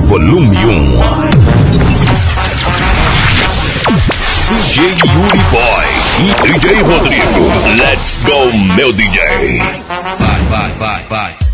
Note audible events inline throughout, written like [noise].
Volume 1. DJ Yuri Boy e DJ Rodrigo. Let's go, meu DJ. Vai, vai, vai, vai.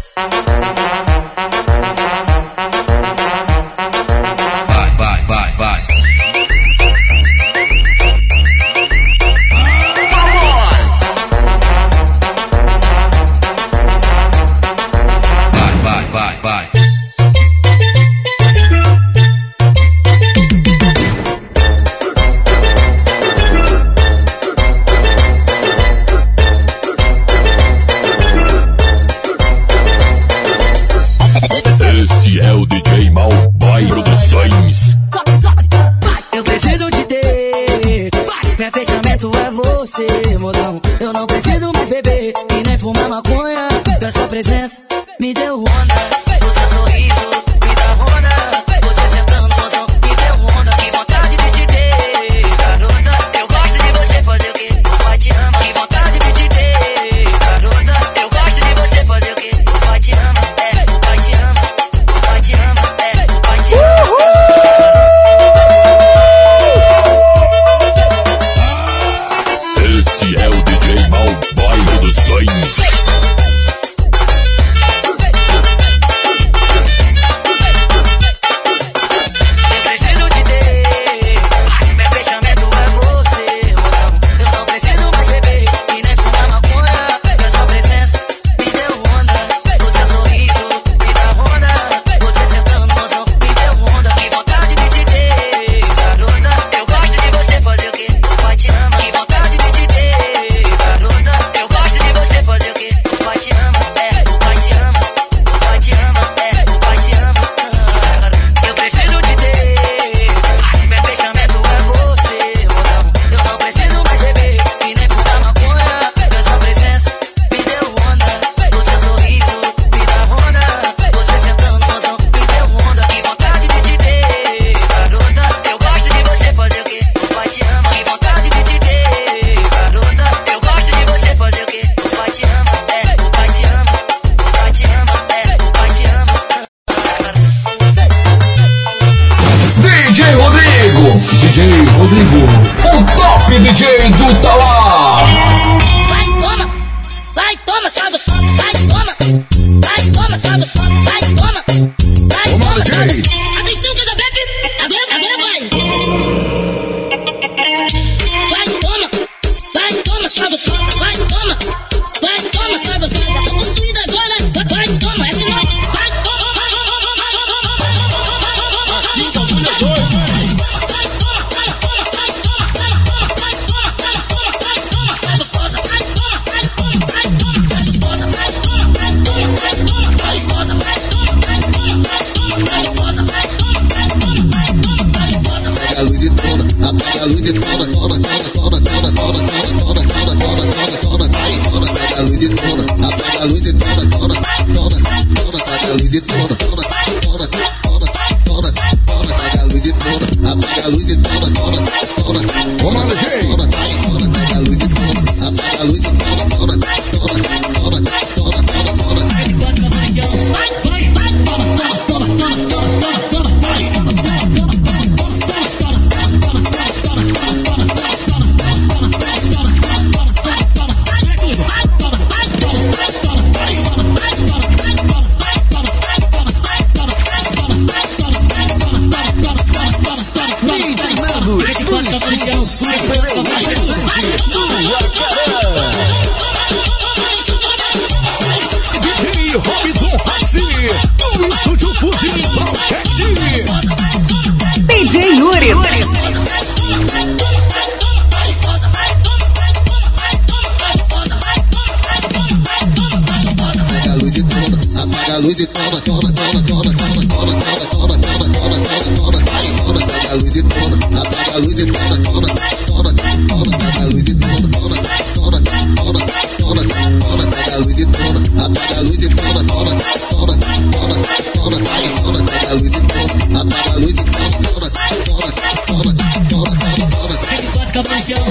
comercial.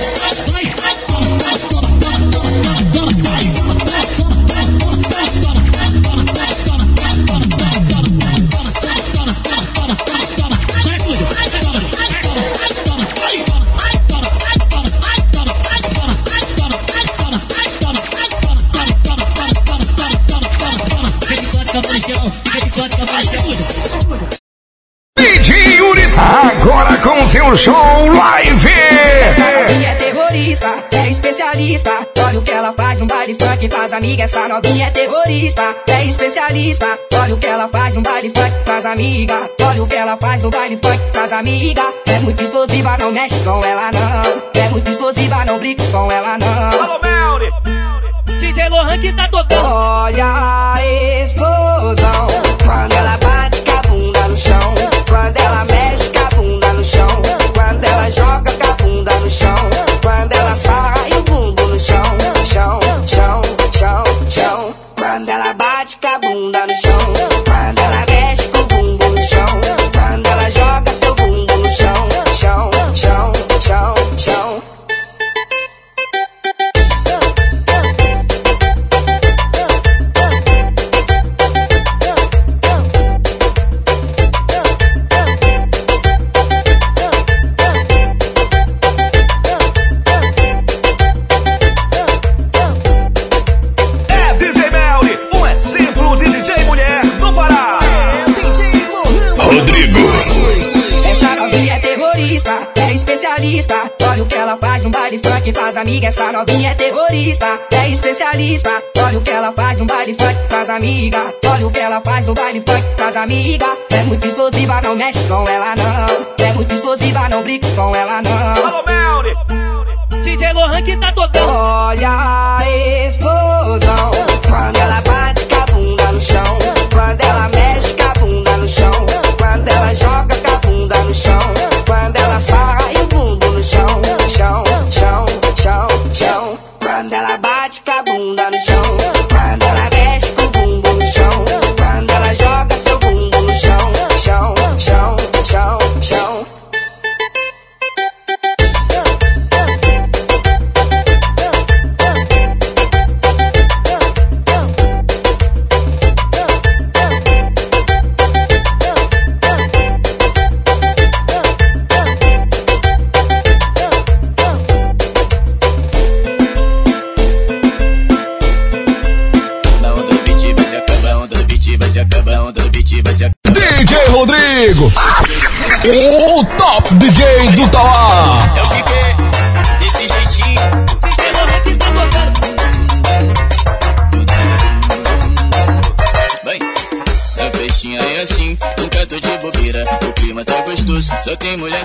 Vai! Funk, faz amiga. Essa novinha é terrorista, é especialista. Olha o que ela faz no baile funk, faz amiga. Olha o que ela faz no baile funk, faz amiga. É muito explosiva, não mexe com ela não. É muito explosiva, não brinca com ela não. Alô, Melri. DJ Lohan que tá tocando. Olha a explosão quando ela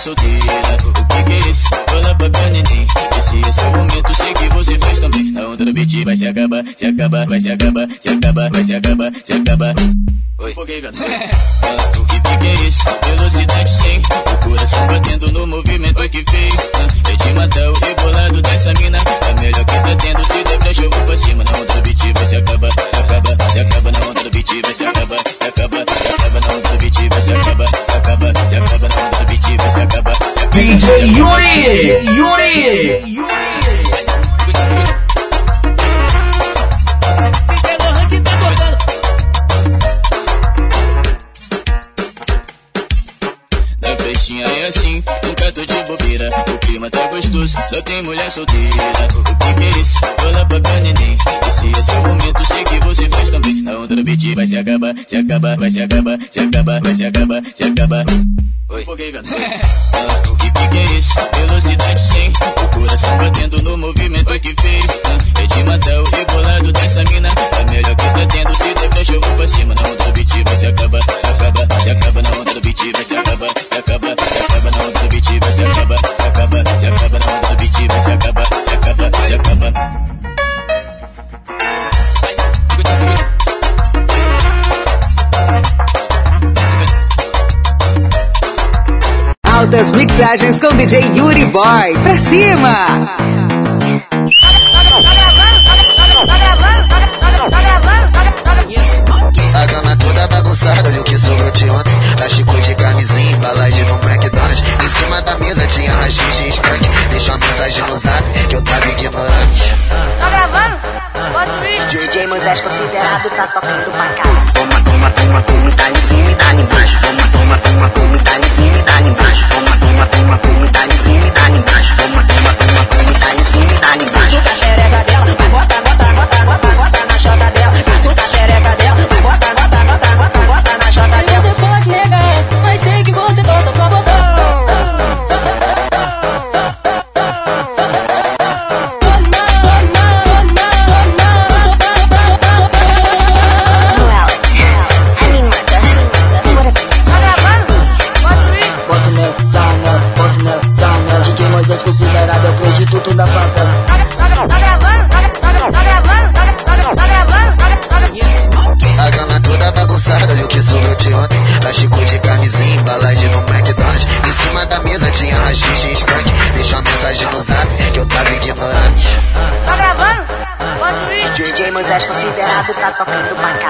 solteira. O que que é esse? Fala pra cá, neném. Esse é seu momento, sei que você faz também. A onda do beat vai se acabar, se acabar, vai se acabar, se acabar, vai se acabar, se acabar. Oi. Que, gato? O que que é esse? Velocidade 100. O coração batendo no movimento que fez. É de matar o rebolado dessa mina. A melhor que tá tendo, se der pra vou pra cima. Na onda do beat vai se acabar, se acaba, se acaba. Na onda do beat vai se acabar, se acaba, se acaba. Na onda do beat vai se acabar, se acaba, se acaba. Na onda do beat vai se acabar, se acaba. DJ Yuri. Yuri. Tá festinha é assim, tô de bobeira. O clima tá gostoso, só tem mulher solteira. O que que é isso? Fala pra cá, neném. Esse é seu momento, sei que você faz também. Na onda do beat vai se acabar, se acabar, vai se acabar, se acabar, vai se acabar, se acabar. Oi. Gato? [laughs] Ah, o que que é isso? Velocidade 100. O coração batendo no movimento que fez. É de matar o rebolado dessa mina. A melhor que tá tendo, se der pra vou pra cima. Na onda do beat vai se acabar, se acaba, se acaba. Na onda do beat vai se acabar, se acaba, se acaba. Na onda do beat vai se acabar, se acaba, se acaba. Na onda do beat vai se acabar, se acaba, se acaba. Altas mixagens com DJ Yuri Boy. Pra cima! Olha o que sobrou de ontem. Tá chico de camisinha, embalagem no McDonald's. Em cima da mesa tinha rachixe e skunk. Deixa uma mensagem no zap que eu tava ignorante. Tá gravando? Ir? DJ Moisés considerado tá tocando pra cá. Toma, toma, toma, toma, tá em cima e tá embaixo. Toma, toma, toma, toma, tá em cima e tá embaixo. Toma, toma, toma, toma, tá em cima e tá embaixo. Toma, toma, toma, toma, tá em cima e tá embaixo. Tu tá xereca dela, vai considerado tá tocando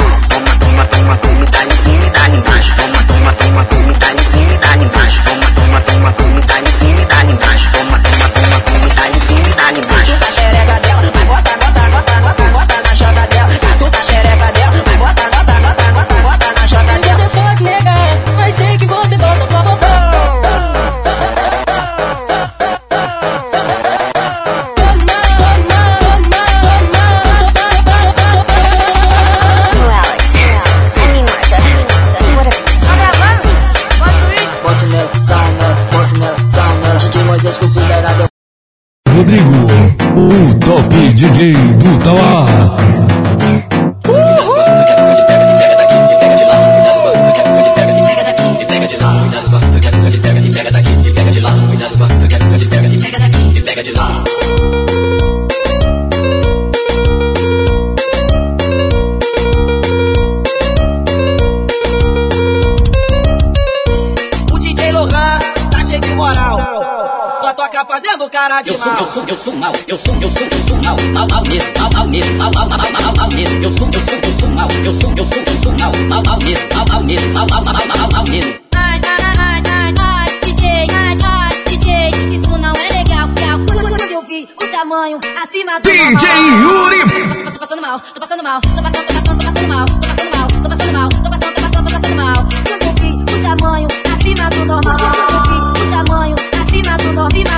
cara de Eu sou, mal. eu sou, eu sou mal, eu sou, eu sou, eu sou mal, mal, mal mesmo, mal, mal mesmo, mal, mal, mal, mal, mal, mal mesmo. Eu sou, eu sou, eu sou mal, eu sou, eu sou, eu sou mal, mal, mal mesmo, mal, mal mesmo, mal, mal, mal, mal, mal, mal mesmo. Ai, ai, ai, ai, ai, DJ, ai, ai, DJ, isso não é legal. Quando eu vi o tamanho acima do DJ Yuri. Tô, tô passando mal, tô passando mal, tô passando, tô passando, tô passando mal, tô passando mal, tô passando mal, tô passando, tô passando, tô passando mal. Quando eu vi o tamanho acima do normal, quando eu vi o tamanho acima do normal,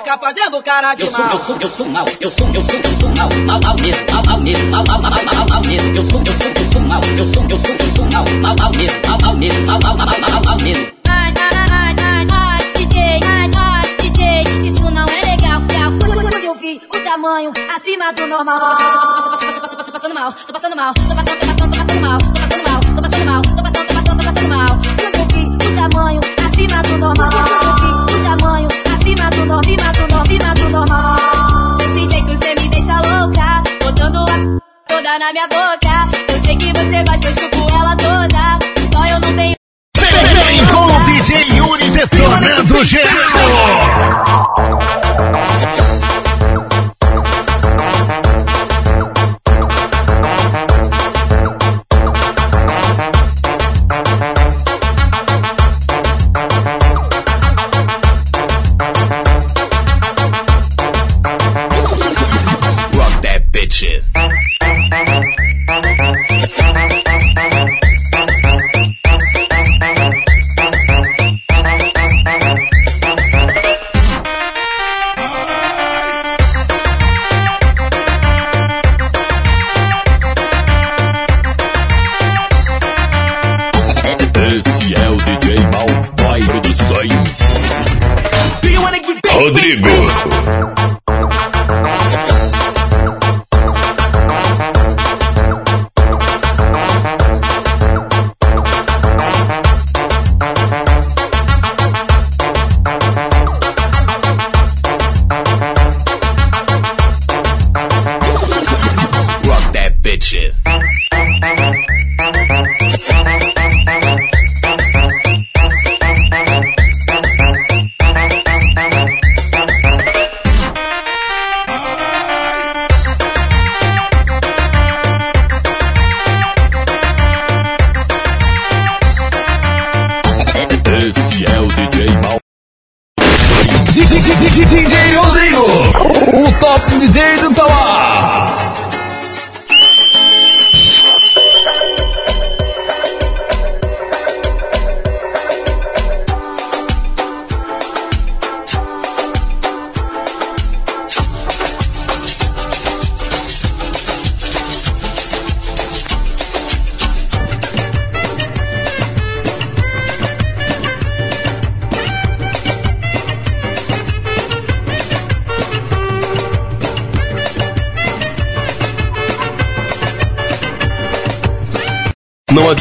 Só toca fazendo cara de Eu sou, mal. eu sou, eu sou mal, eu sou, eu sou, eu sou mal, mal, mal mesmo, mal, mal mesmo, mal, mal, mal, mal, mal, mal mesmo. Eu sou, eu sou, eu sou mal, eu sou, eu sou, eu sou mal, mal, mal mesmo, mal, mal mesmo, mal, mal, mal, mal, mal, mal mesmo. Ai, ai, ai, ai, DJ, ai, ai, DJ, isso não é legal. Quando eu vi o tamanho acima do normal. Tô passando mal, tô passando mal, tô passando, tô passando, tô passando mal, tô passando mal, tô passando mal, tô passando, tô passando, tô passando mal. Quando eu vi o tamanho acima do normal. Normal, do normal, acima do normal. Desse jeito cê me deixa louca, botando a toda na minha boca. Eu sei que você gosta, eu chupo ela toda. Só eu não tenho Vem com o DJ Yuri detonando geral. Bitches.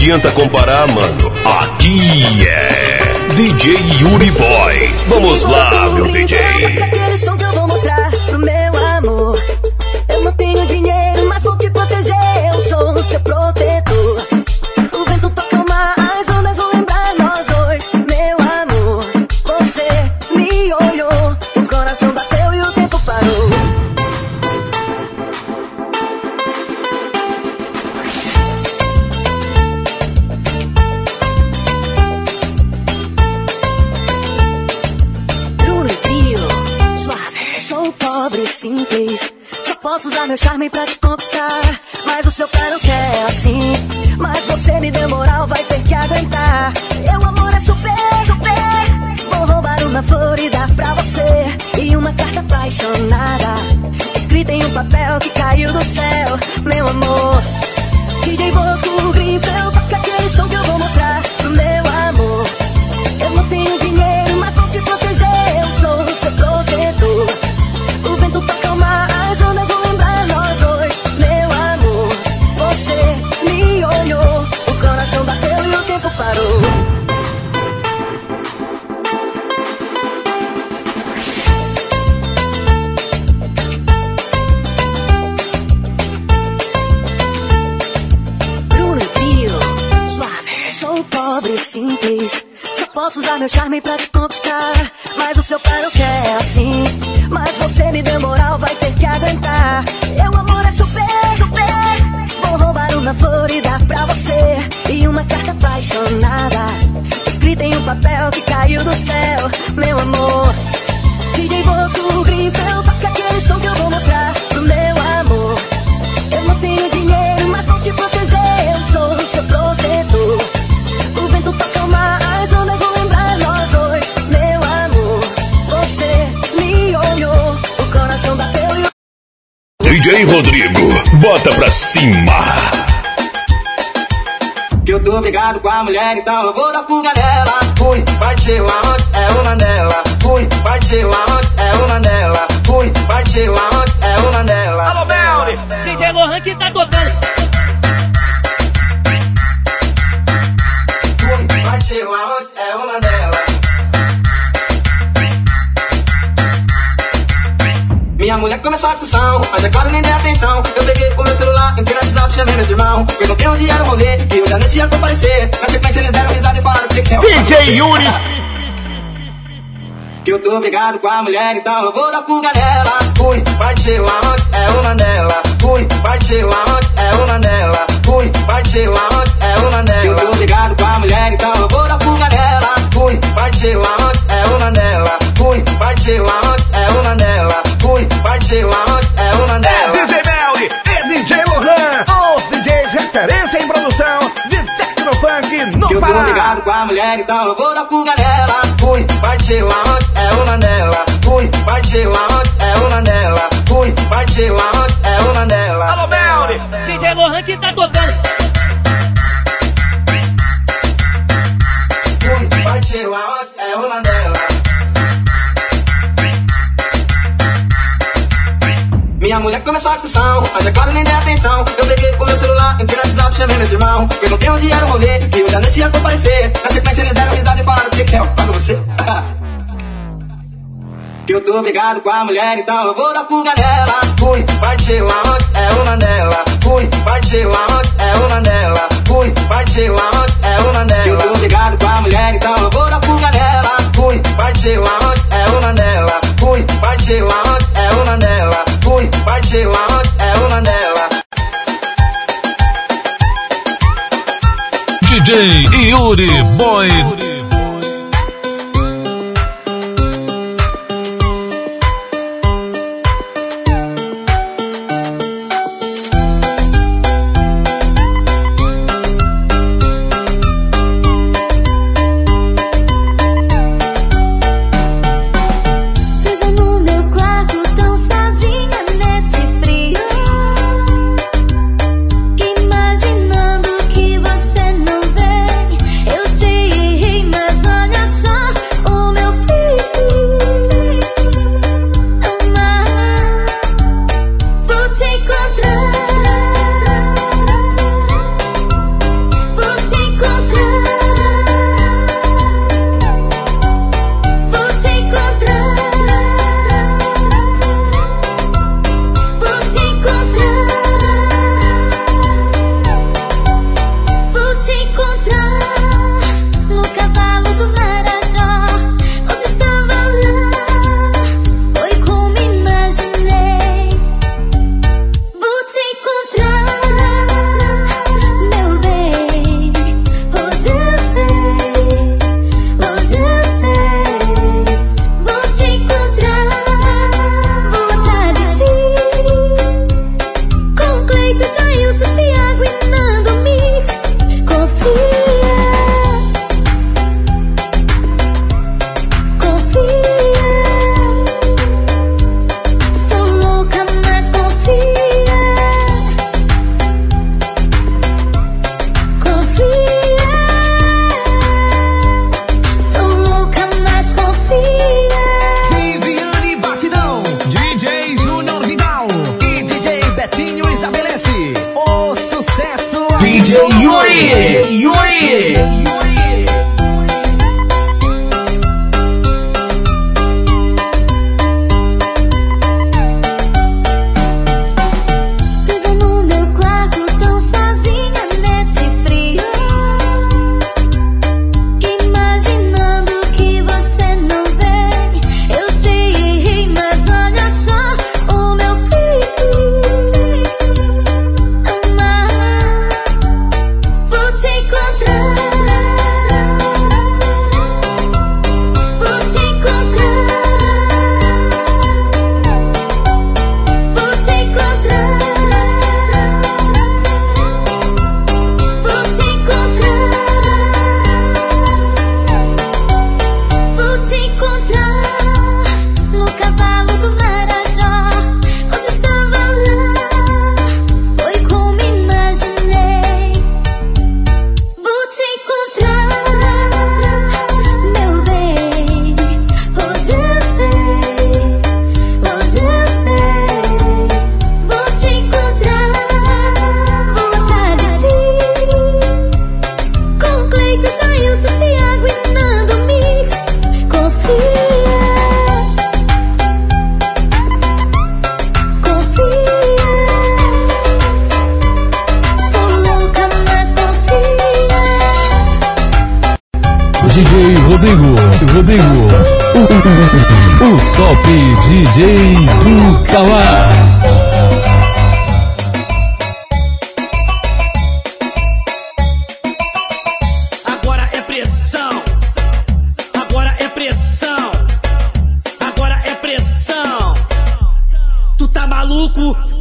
Adianta comparar, mano. Aqui é DJ Yuri Boy. Vamos lá, meu DJ. Posso usar meu charme pra te conquistar. Mas o seu pai não quer assim. Mas você me deu moral, vai ter que aguentar. Meu amor é super, super. Vou roubar uma flor e dar pra você. E uma carta apaixonada. Escrita em um papel que caiu do céu. Meu amor. DJ Bosco, Grimpel, toca aquele som que eu meu charme pra te conquistar. Mas o seu não quer assim. Mas você me deu moral, vai ter que aguentar. Meu amor é super, super. Vou roubar uma flor e dar pra você. E uma carta apaixonada. Escrita em um papel que caiu do céu. Rodrigo, bota pra cima. Que eu tô brigado com a mulher, então eu vou dar fuga nela. Fui, partiu aonde? É uma dela. Fui, partiu aonde? É uma dela. Fui, partiu aonde? É uma dela. Alô, Belly! DJ Lohan que tá tocando. Discussão, mas é claro, nem dei atenção. Eu peguei o meu celular, entrei no WhatsApp, chamei meus irmãos. Perguntei onde era o rolê, e hoje à noite ia comparecer. Na sequência, eles deram risada e falaram que que o DJ Yuri. [laughs] Que eu tô brigado com a mulher, então eu vou dar fuga nela. Fui, partiu aonde? É uma dela. Fui, partiu aonde? É uma dela. Fui, partiu aonde? É uma dela. Que eu tô brigado com a mulher, então eu vou dar fuga nela. Fui, partiu aonde? É uma dela. Fui, partiu aonde? É uma dela. Fui, partiu aonde? Eu tô ligado com a mulher, então eu vou dar fuga nela. Fui, partiu aonde? É uma dela. Fui, partiu aonde? É uma dela. Fui, partiu aonde? É uma dela. Alô, Belly! DJ Lohan que tá tocando. Fui, partiu aonde? É uma dela. Minha mulher começou a discussão, e hoje à noite ia comparecer. Na sequência, eles deram risada e falaram que que é o pago você. [laughs] Que eu tô brigado com a mulher, então eu vou dar fuga nela. Fui, partiu aonde? É uma dela. Fui, partiu aonde? É uma dela. Fui, partiu aonde? É uma dela. Que eu tô brigado com a mulher, então eu vou dar fuga nela. Fui, partiu aonde? É uma dela. Fui, partiu aonde? É uma dela. Fui, partiu aonde? DJ Yuri Boy.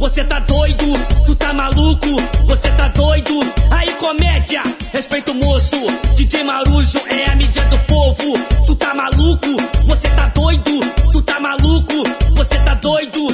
Você tá doido, tu tá maluco, você tá doido. Aí comédia, respeita o moço. DJ Marujo é a mídia do povo. Tu tá maluco, você tá doido, tu tá maluco, você tá doido.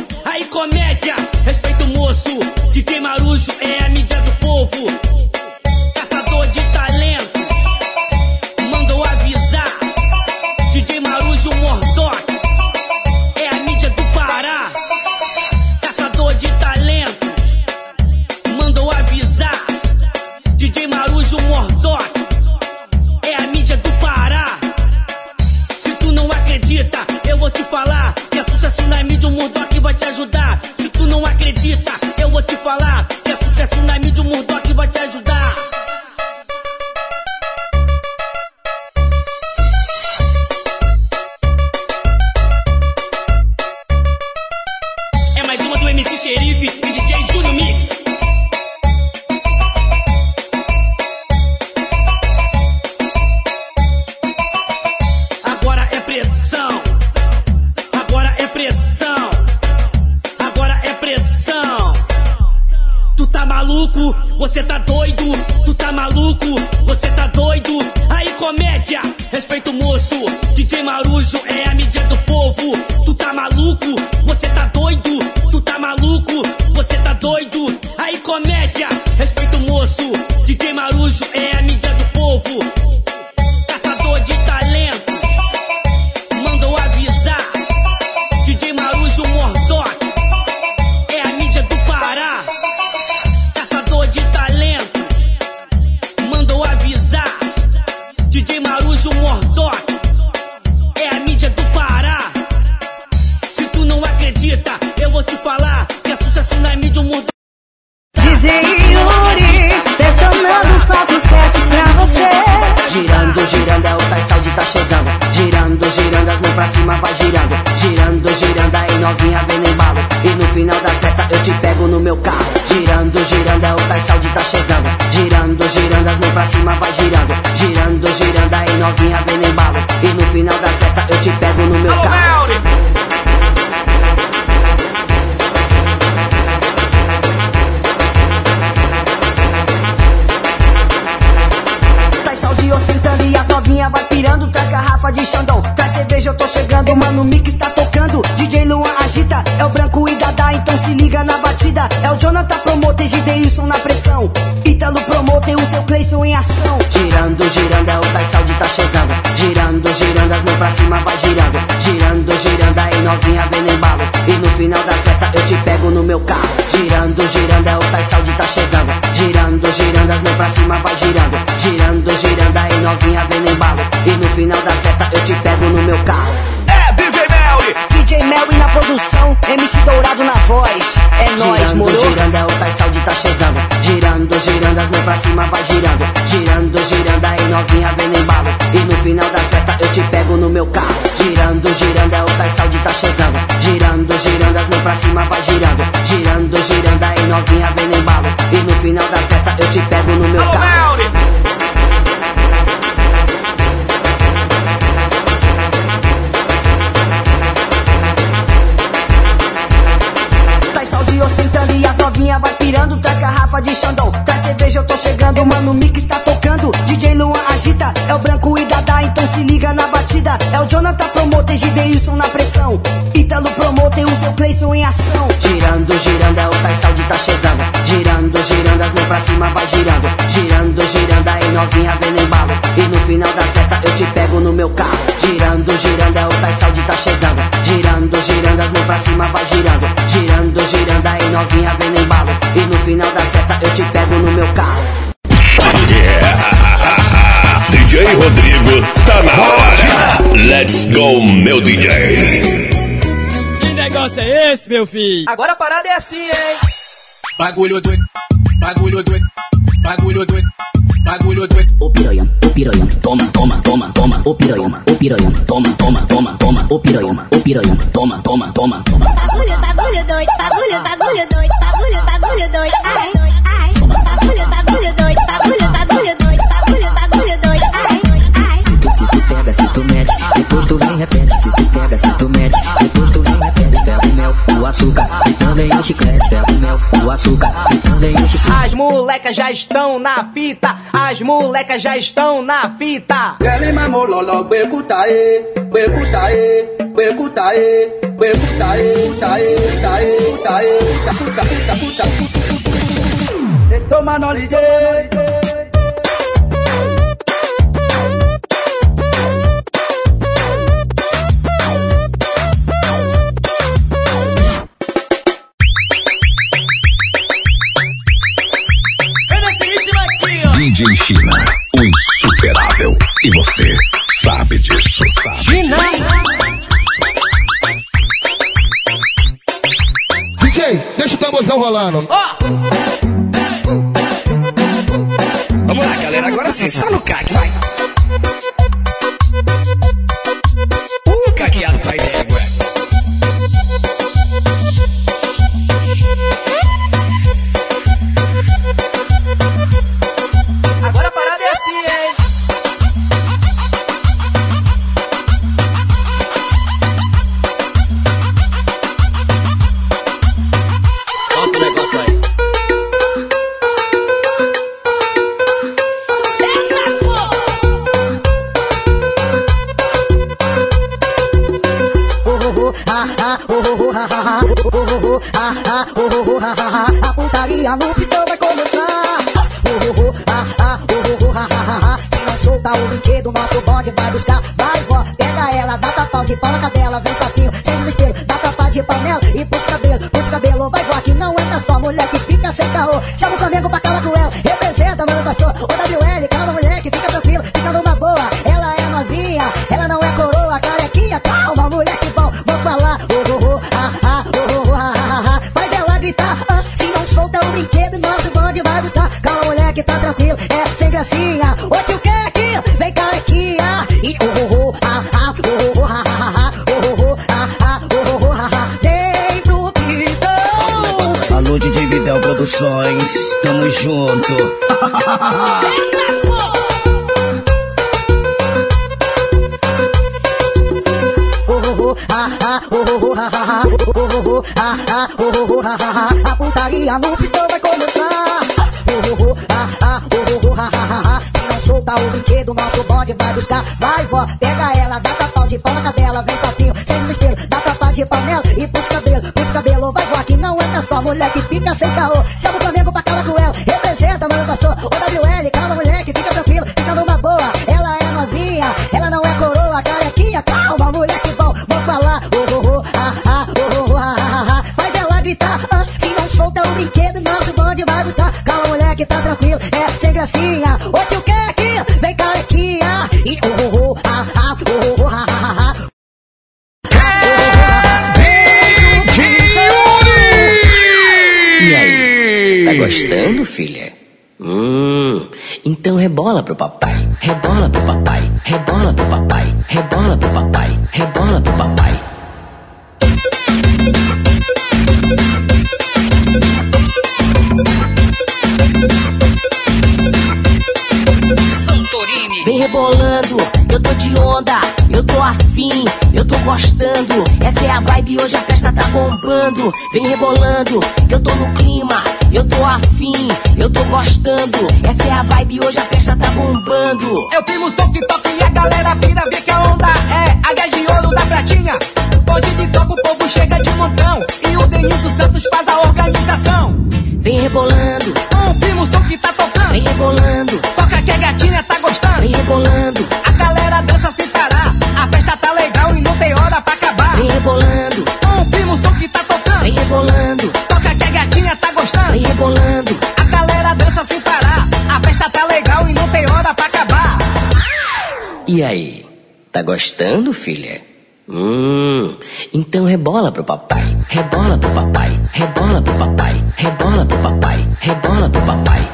Você tá doido, tu tá maluco, você tá doido. Aí comédia, respeita o moço. DJ Marujo é a mídia do povo. Tu tá maluco, você tá doido, tu tá maluco, você tá doido. Aí comédia, pra cima vai girando, girando, girando, aí novinha vem no embalo. E no final da festa eu te pego no meu carro. Girando, girando, é o Tai Saudi tá chegando. Girando, girando, as mãos pra cima vai girando. Girando, girando, aí novinha vem no embalo. E no final da festa eu te pego no meu Alô, carro. Melri! novinha vai pirando, traz garrafa de Xandão. Cerveja, eu tô chegando, mano, o mix tá tocando. DJ Luan agita, é o branco e Dada, então se liga na batida. É o Jonathan Promoter, Gideilson na pressão. Ítalo Promoter, o seu Cleison em ação. Girando, girando, é o Tais Saúde tá chegando. Girando, girando, as mãos pra cima vai girando. Girando, girando, aí novinha vem embalo. E no final da festa eu te pego no meu carro. Girando, girando, é o Tais Saúde tá chegando. Girando, girando, as mãos pra cima vai girando. Girando, girando, aí novinha vem embalo. E no final da pra cima vai girando. Girando, girando, aí novinha vem no embalo. E no final da festa eu te pego no meu carro. Girando, girando, é o Tais Saúde tá chegando. Girando, girando, as mãos pra cima vai girando. Girando, girando, aí novinha vem no embalo. E no final da festa eu te pego no meu carro. Chegando. Mano, mix tá tocando. DJ Luan agita, é o branco e Dada, então se liga na batida. É o Jonathan Promoter, Gideilson na pressão. Ítalo Promoter, o seu Cleison em ação. Girando, girando, é o Tais Saúde tá chegando. Girando, girando, as mãos pra cima vai girando. Girando, girando, aí novinha vem no embalo. E no final da festa eu te pego no meu carro. Girando, girando, é o Tais Saúde tá chegando. Girando, girando, as mãos pra cima vai girando. Girando, girando, aí novinha vem no embalo. E no final da festa eu te pego no meu carro. Rodrigo tá na hora. Let's go, meu DJ. Que negócio é esse, meu filho? Agora a parada é assim, hein? Bagulho doido, bagulho doido, bagulho doido, bagulho doido. Ô piranha, ô piranha, toma, toma, toma, toma, ô piranha, ô piranha, toma, toma, toma, toma, ô piranha, ô piranha, toma, toma, toma, toma. Bagulho, bagulho doido, bagulho, bagulho doido, bagulho, bagulho doido, ai, ai. Se tu mete, depois tu vem repete. Tu, tu pega se tu mete, depois tu vem repete. Pega o mel, o açúcar e também o chiclete. Pega o mel, o açúcar e também o chiclete. As molecas já estão na fita, as molecas já estão na fita. Ele mamou loló, beco taê, beco taê, beco taê, beco taê, taê, taê, taê, puta, puta, puta, puta. Toma no DJ. DJ China, o insuperável. E você sabe disso. China! DJ, deixa o tamborzão rolando. Vamos lá, galera. Agora sim, só no caque, vai. A putaria no pistão vai começar. Se não soltar o brinquedo, nosso bonde vai buscar. Vai, vó, pega ela, dá tapão de pau na cadela, vem sozinho, sem desespero, dá tapa de pau nela e puxa cabelo, puxa cabelo, vai, vó, que é só mulher que fica sem caô. Chama o Flamengo pra cara cruel, representa, mano, pastor, o WL, calma, mulher, que fica tranquilo, fica numa boa. Ela é novinha, ela não é coroa, carequinha, calma, mulher, que bom, vou falar, oh, oh, oh, ah, ah, oh, oh, ah, ah, ah. Faz ela gritar, ah, se não solta o brinquedo, nosso bonde vai buscar. Calma, mulher, que tá tranquilo, é sem gracinha. Ô, tio Keck, gostando, filha? Hum, então rebola pro papai, rebola pro papai, rebola pro papai, rebola pro papai, rebola pro papai. Santorini. Vem rebolando, eu tô de onda, eu tô afim, eu tô gostando. Essa é a vibe, hoje a festa tá bombando. Vem rebolando, eu tô no clima, eu tô afim, eu tô gostando. Essa é a vibe, hoje a festa tá bombando. Eu primo som que toca e a galera pira, vê que a onda é águia de ouro da pratinha. Bonde de toca, o povo chega de montão. E aí? Tá gostando, filha? Hum, então rebola pro papai, rebola pro papai, rebola pro papai, rebola pro papai, rebola pro papai.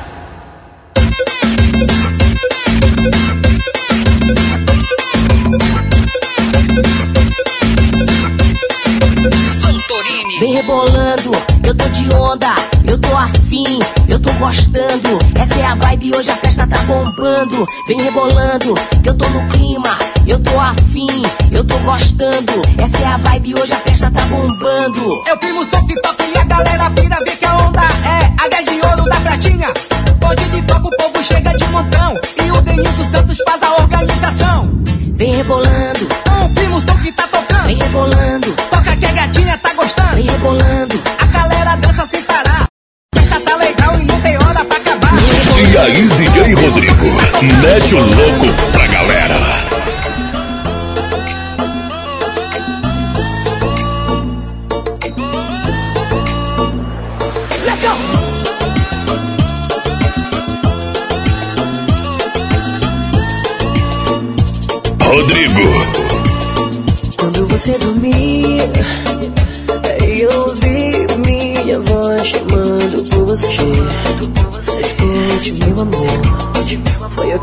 Santorini. Vem rebolando, eu tô de onda, eu tô afim, eu tô gostando. Essa é a vibe, hoje a festa bombando. Vem rebolando, que eu tô no clima, eu tô afim, eu tô gostando. Essa é a vibe, hoje a festa tá bombando. Eu primo som toca e a galera pira, vê que a onda é águia de ouro da pratinha. Bonde de toca, o povo chega de montão. E o Denilson Santos faz E aí, DJ Rodrigo, mete o louco pra galera. Let's go! Rodrigo, Quando você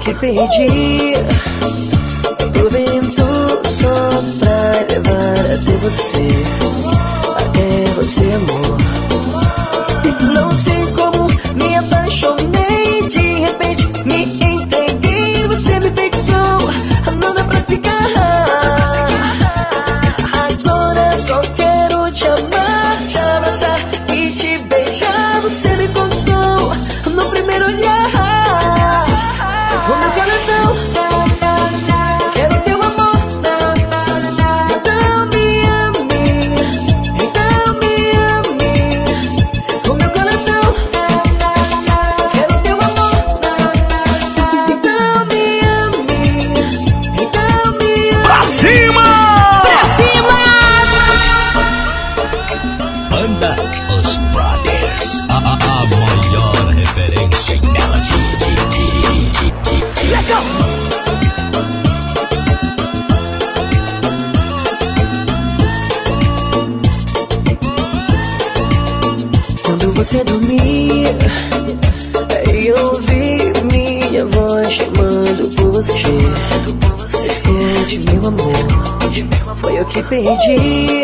que perdi. Você dormia, eu ouvi minha voz chamando por você. Escute, meu amor, foi eu que perdi.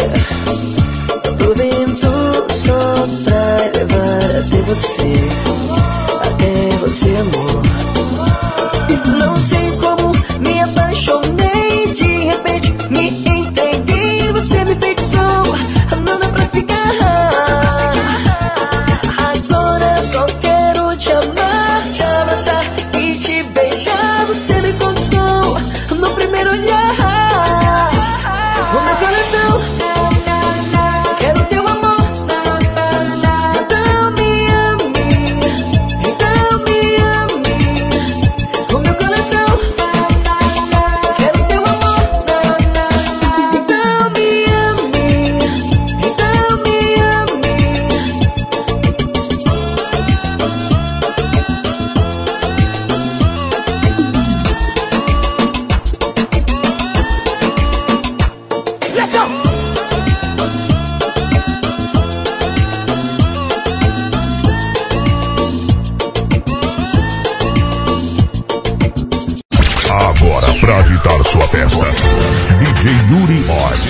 DJ Yuri Odd.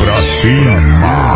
Pra cima.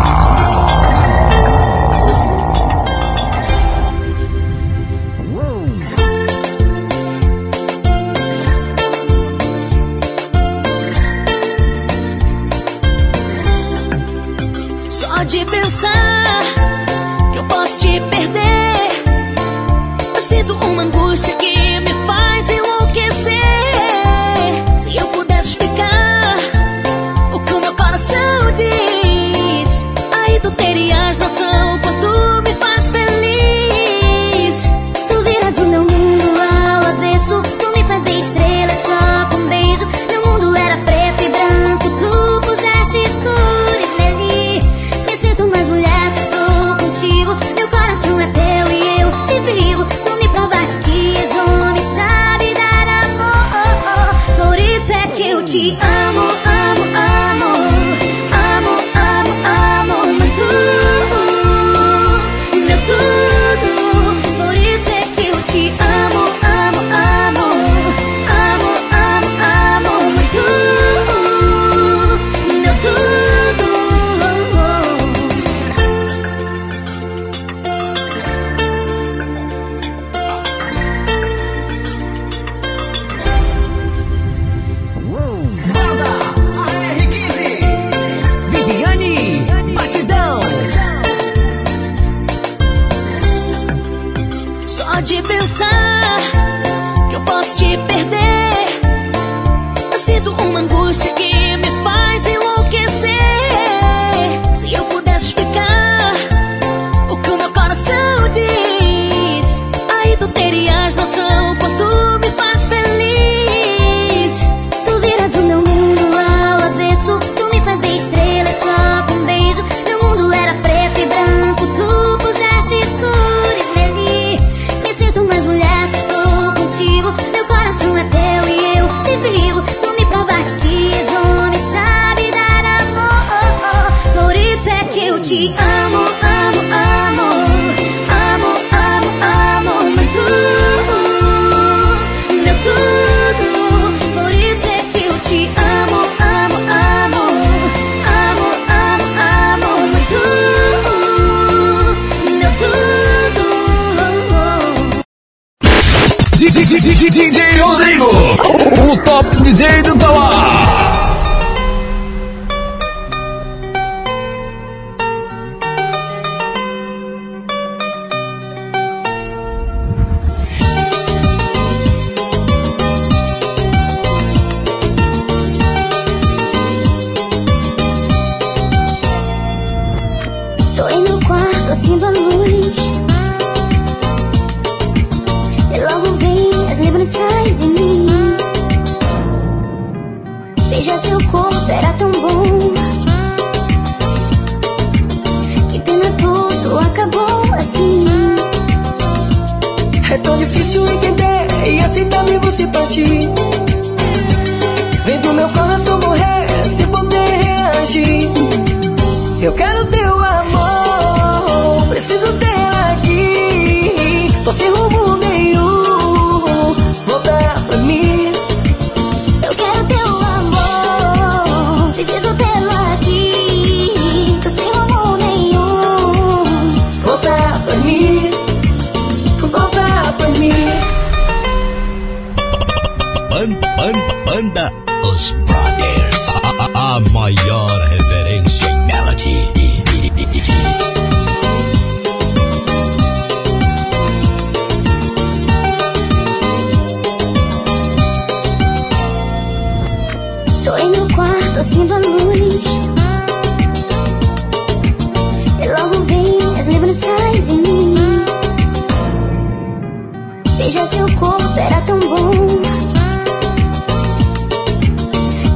corpo era tão bom.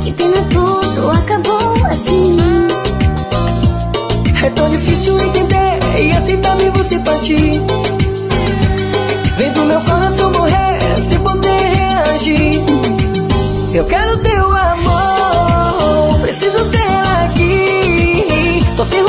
Que pena tudo acabou assim. É tão difícil entender e assim aceitar me você partir. Vendo meu coração morrer sem poder reagir. Eu quero teu amor, preciso ter aqui. Tô sem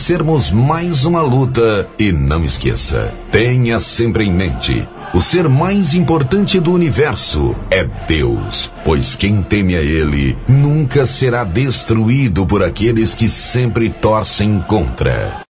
vencermos mais uma luta. E não esqueça, tenha sempre em mente: O ser mais importante do universo é Deus, pois quem teme a Ele nunca será destruído por aqueles que sempre torcem contra.